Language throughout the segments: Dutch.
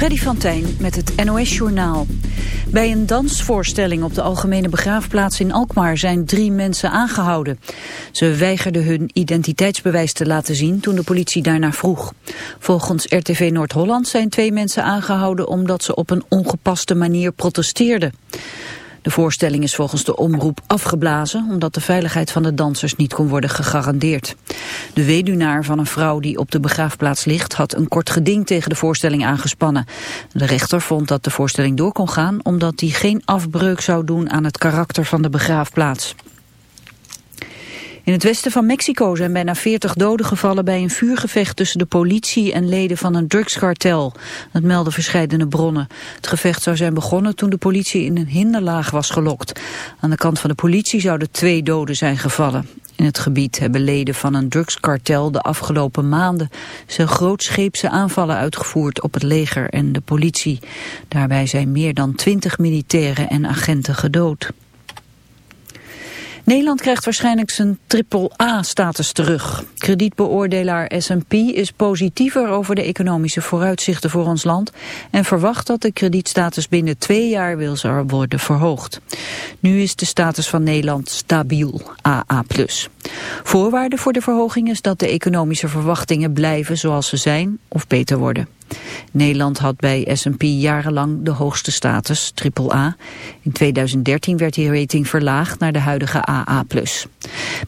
Freddy van Tijn met het NOS-journaal. Bij een dansvoorstelling op de Algemene Begraafplaats in Alkmaar zijn drie mensen aangehouden. Ze weigerden hun identiteitsbewijs te laten zien toen de politie daarna vroeg. Volgens RTV Noord-Holland zijn twee mensen aangehouden omdat ze op een ongepaste manier protesteerden. De voorstelling is volgens de omroep afgeblazen omdat de veiligheid van de dansers niet kon worden gegarandeerd. De weduwnaar van een vrouw die op de begraafplaats ligt had een kort geding tegen de voorstelling aangespannen. De rechter vond dat de voorstelling door kon gaan omdat die geen afbreuk zou doen aan het karakter van de begraafplaats. In het westen van Mexico zijn bijna 40 doden gevallen bij een vuurgevecht tussen de politie en leden van een drugskartel. Dat melden verschillende bronnen. Het gevecht zou zijn begonnen toen de politie in een hinderlaag was gelokt. Aan de kant van de politie zouden twee doden zijn gevallen. In het gebied hebben leden van een drugskartel de afgelopen maanden zijn grootscheepse aanvallen uitgevoerd op het leger en de politie. Daarbij zijn meer dan 20 militairen en agenten gedood. Nederland krijgt waarschijnlijk zijn triple-A-status terug. Kredietbeoordelaar S&P is positiever over de economische vooruitzichten voor ons land... en verwacht dat de kredietstatus binnen twee jaar wil worden verhoogd. Nu is de status van Nederland stabiel, AA+. Voorwaarde voor de verhoging is dat de economische verwachtingen blijven zoals ze zijn of beter worden. Nederland had bij S&P jarenlang de hoogste status, AAA. In 2013 werd die rating verlaagd naar de huidige AA+.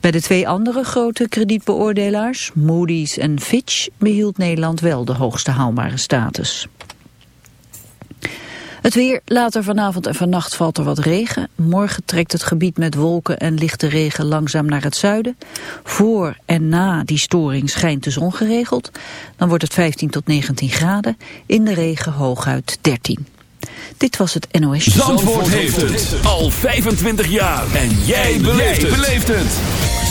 Bij de twee andere grote kredietbeoordelaars, Moody's en Fitch, behield Nederland wel de hoogste haalbare status. Het weer, later vanavond en vannacht valt er wat regen. Morgen trekt het gebied met wolken en lichte regen langzaam naar het zuiden. Voor en na die storing schijnt de zon geregeld. Dan wordt het 15 tot 19 graden. In de regen hooguit 13. Dit was het NOS. Zandvoort, Zandvoort heeft het al 25 jaar. En jij beleeft het.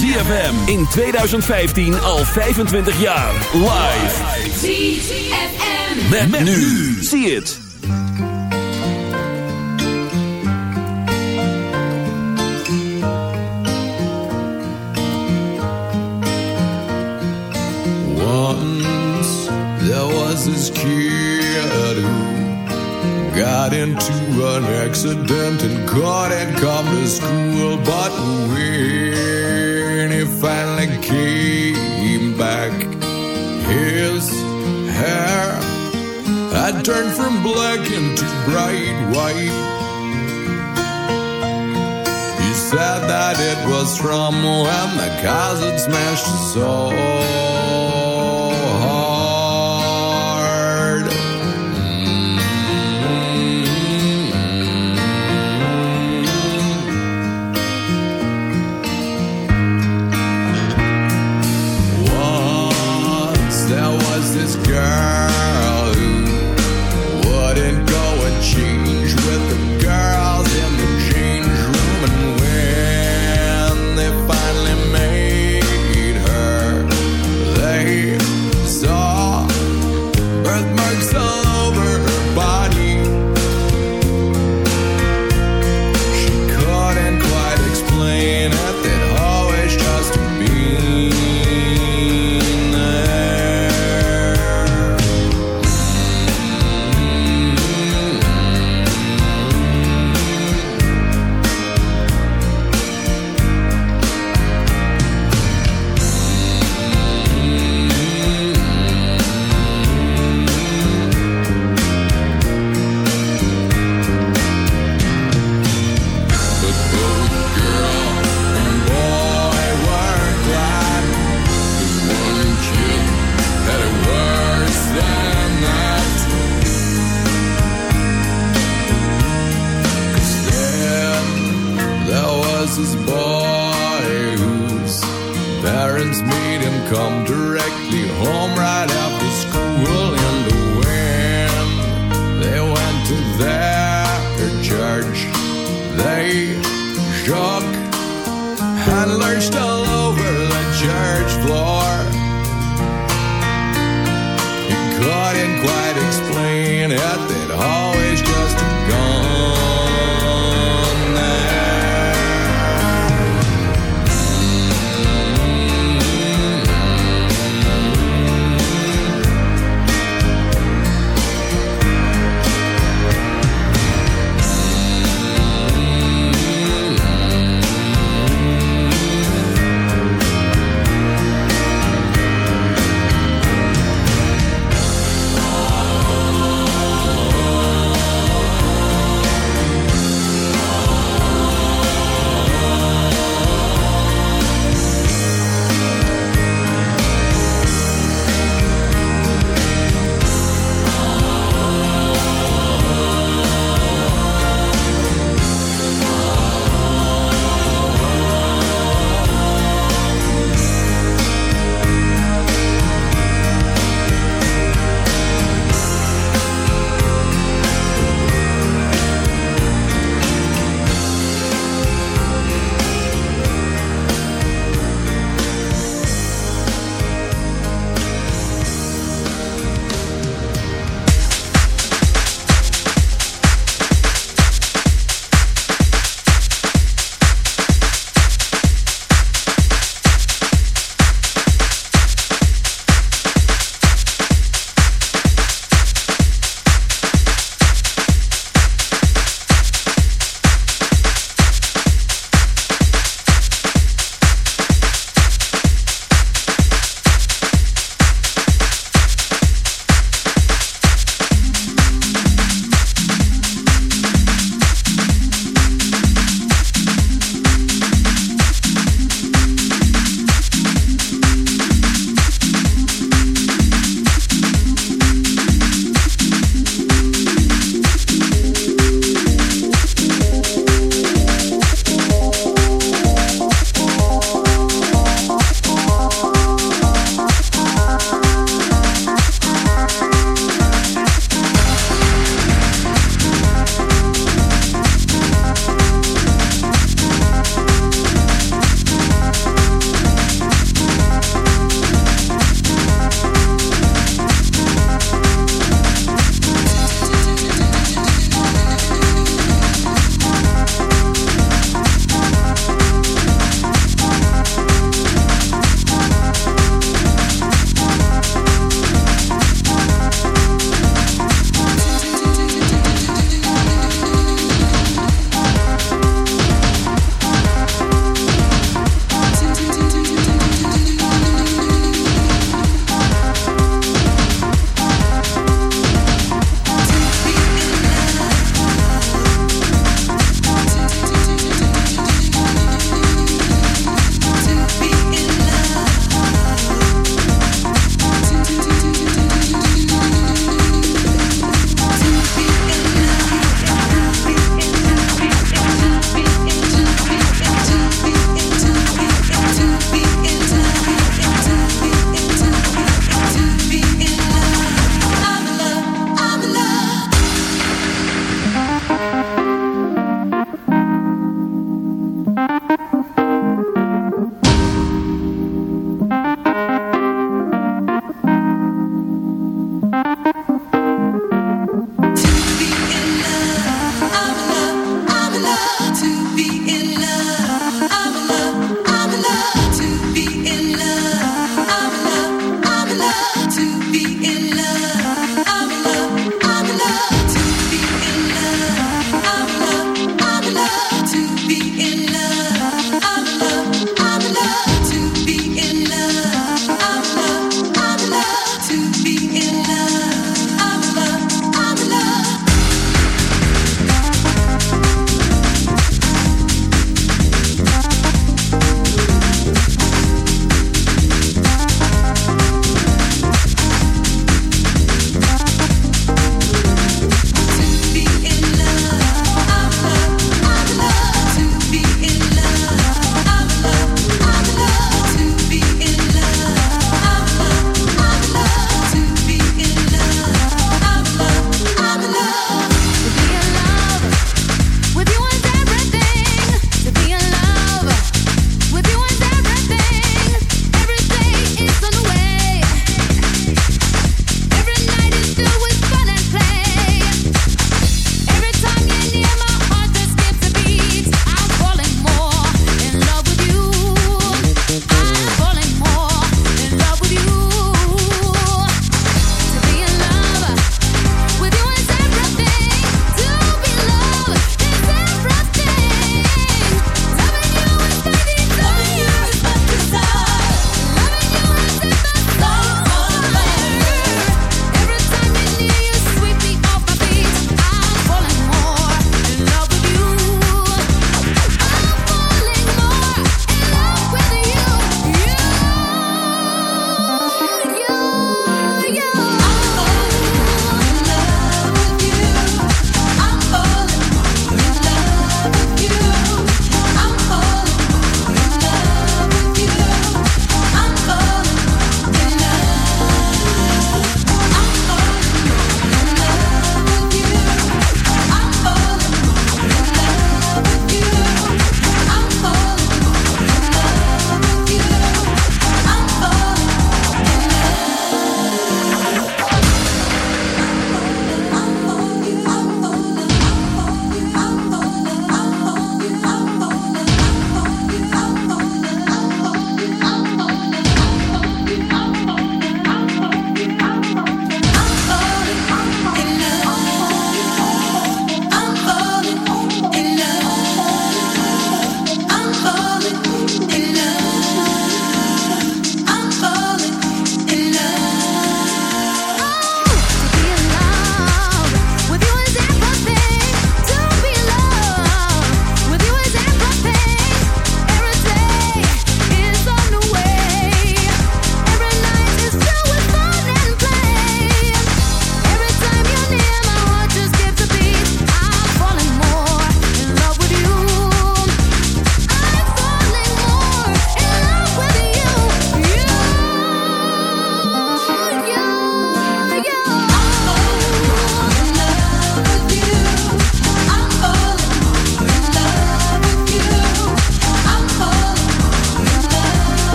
ZFM in 2015 al 25 jaar. Live. ZFM. met nu. Zie het. This kid got into an accident and couldn't come to school. But when he finally came back, his hair had turned from black into bright white. He said that it was from when the cars had smashed his soul.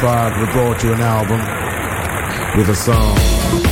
We brought you an album with a song.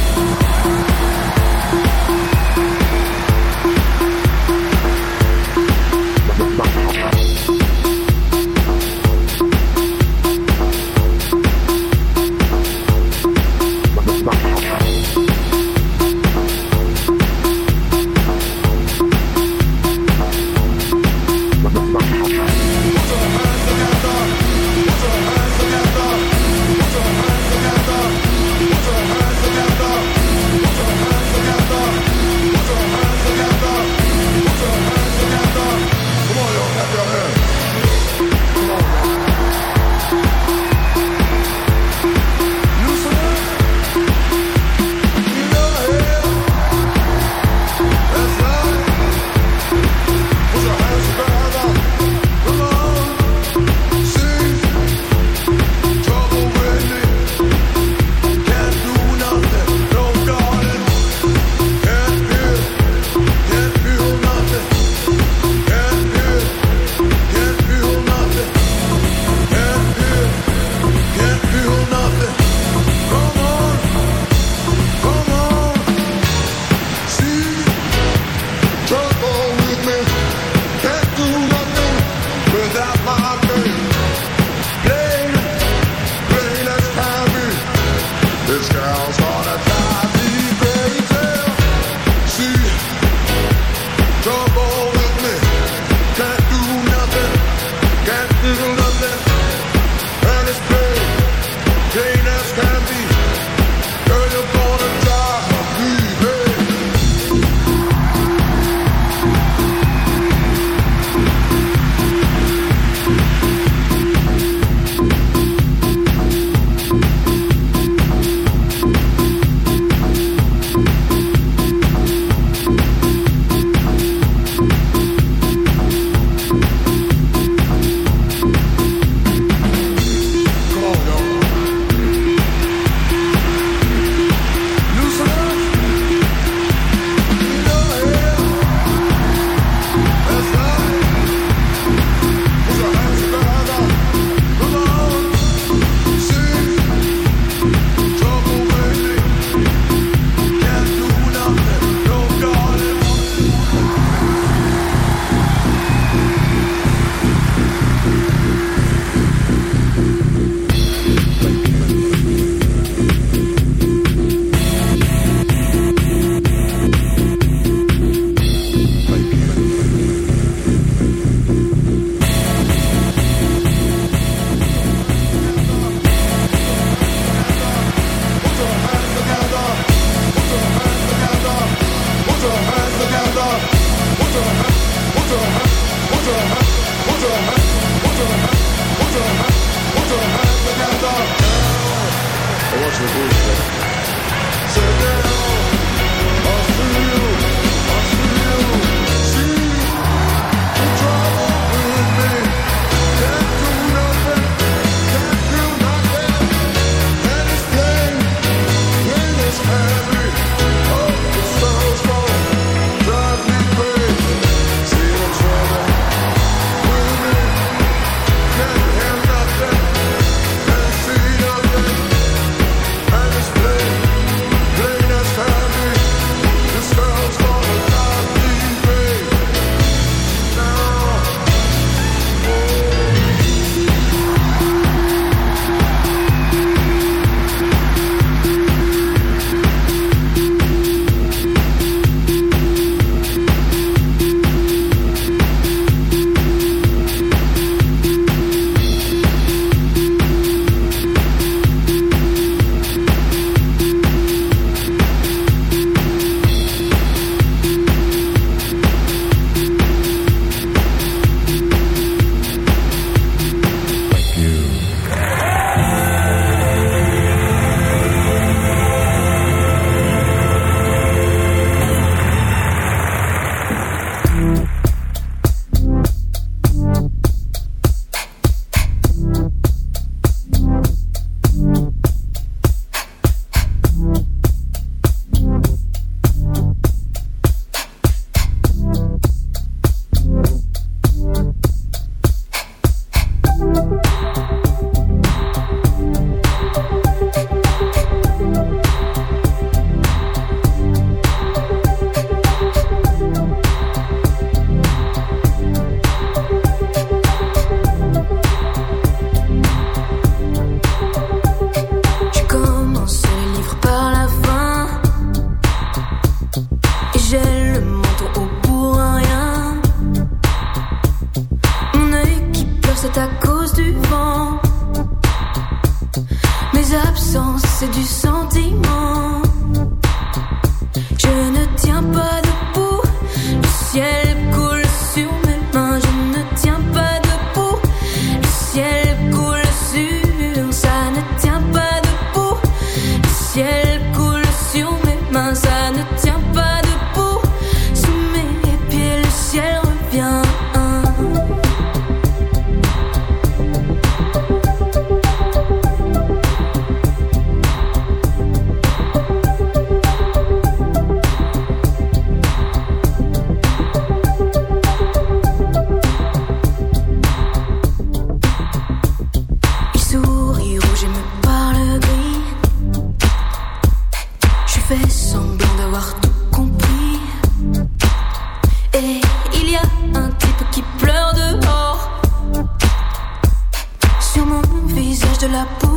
la puta.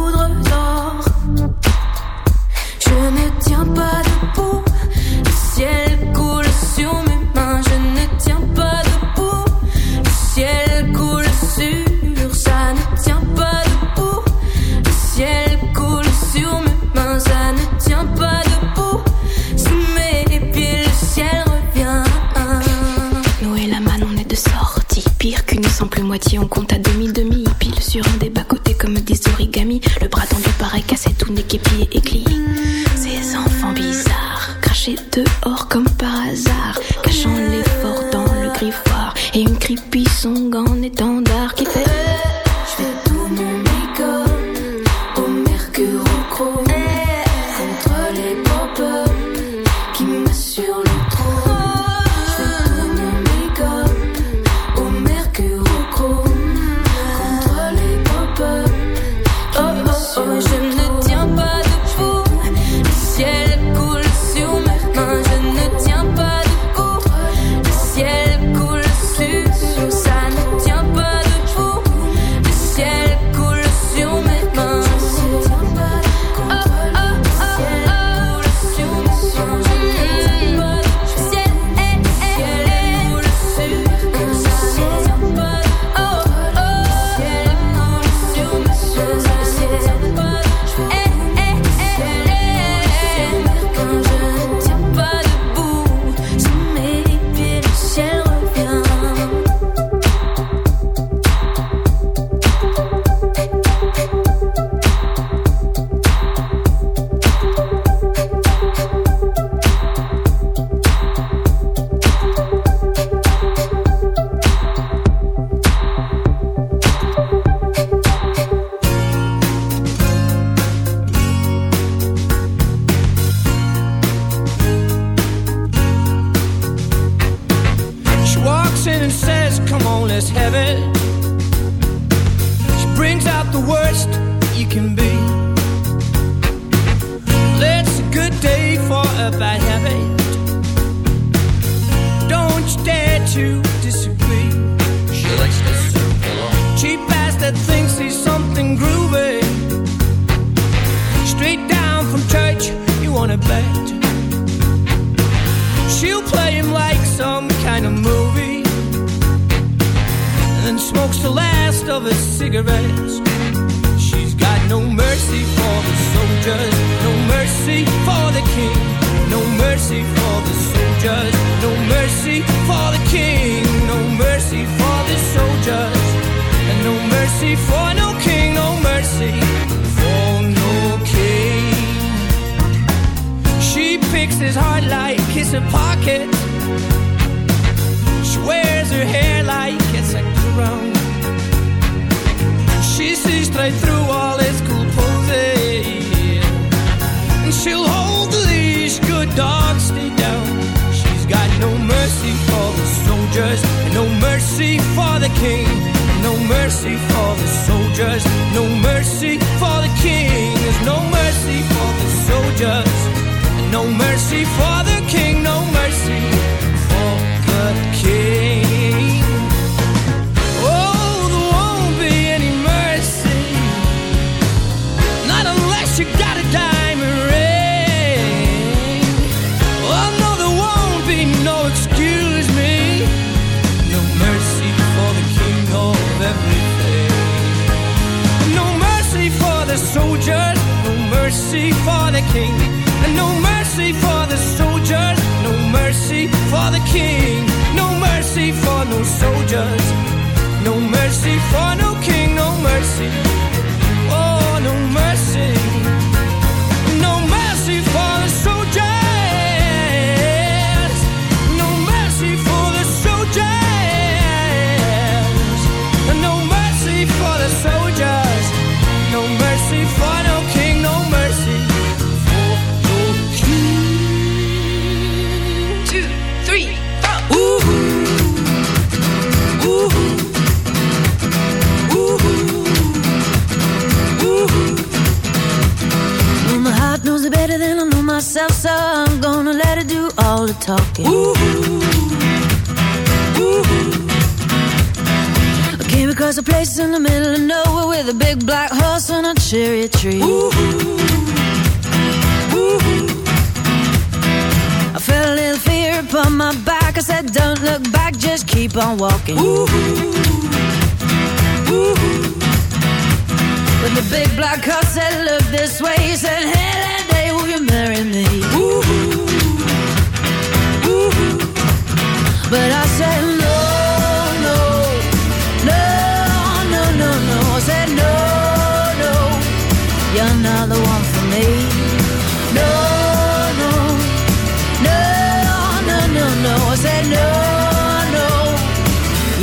Tree. Ooh.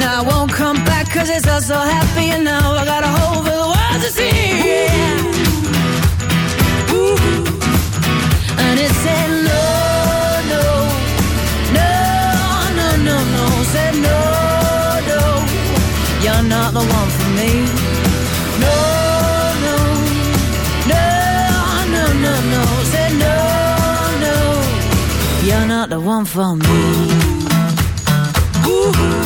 Now I won't come back cause it's so happy I got a hole for the world to see. And it said no, no, no, no, no, no. Said no, no, you're not the one for me. No, no, no, no, no, no. Said no, no, you're not the one for me. Ooh.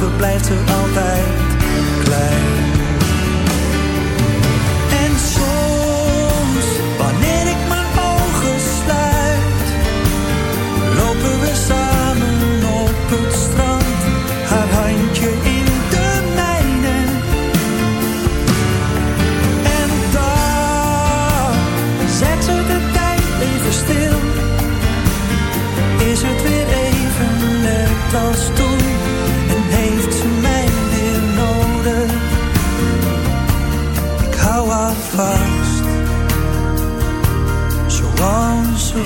We blijven altijd klein.